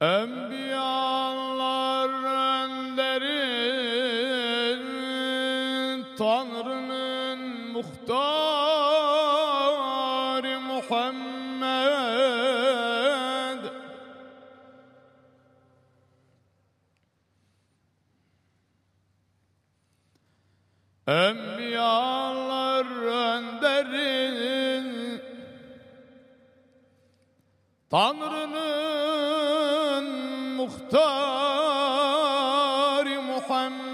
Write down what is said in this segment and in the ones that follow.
Enbiyalar önderi Tanrı'nın muhtarı Muhammed. Enbiyalar önderi Tanrı'nın muhtarı Muhammed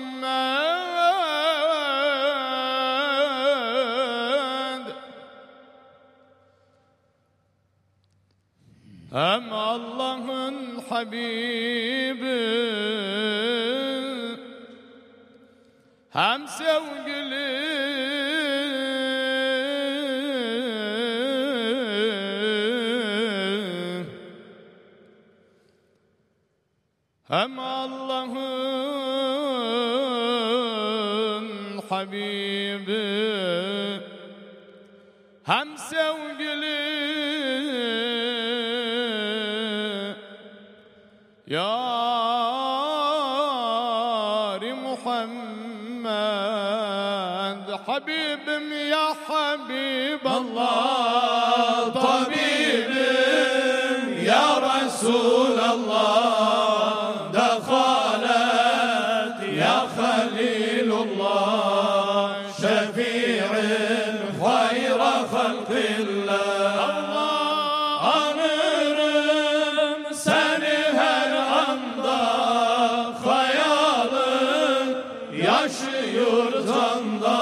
Hem Allah'ın Habibi Hem sevgili Hem Allah'ın Habibi. Hem sevgili Yar Muhammed. Habibim ya Habib Dekhalet ya Halilullah Şefi'in hayra halkillah Anırım seni her anda Hayalın yaşıyor tanda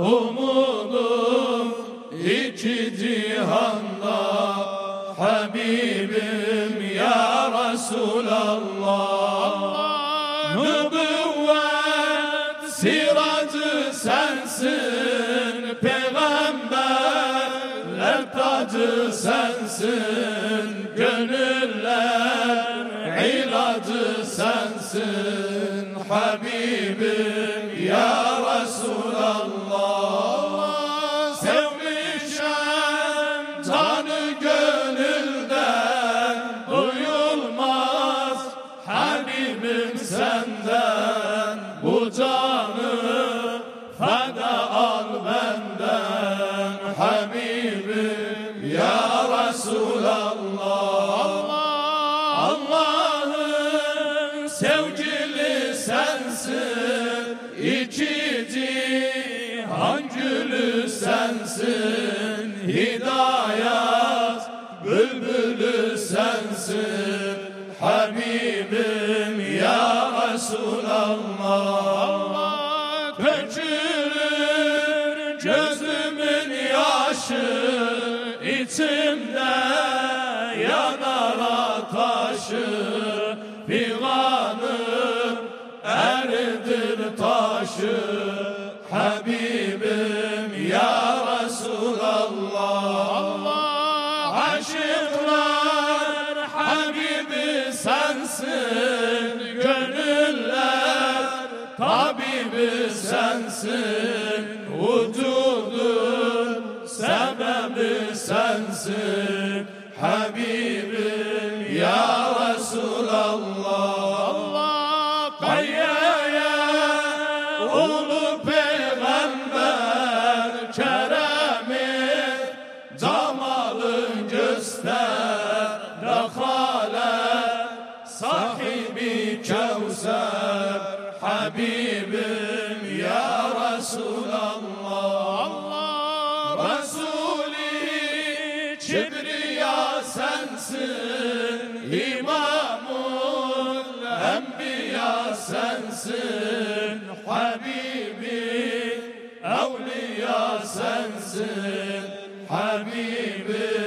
Umudum iki cihanda. Habibim ya Resulallah Peygamberler tacı sensin Gönüller ilacı sensin. Habibim ya Resulallah Allah'ın sevgili sensin İki cihan gülü sensin Hidayet bülbülü sensin Habibim ya Resulallah Dökülür gözümün Figanım eridir taşı Habibim ya Resulallah. Aşıklar Habibi sensin Gönüller tabibi sensin Vücudun sebebi sensin Habibim ulu peygamber Keremi cemalın göster Dekhalet sahibi Kevser Habibim ya Resulallah. Allah Resulü Kibriya sensin İmamul Enbiya sensin Habibi Evliya sensin Habibim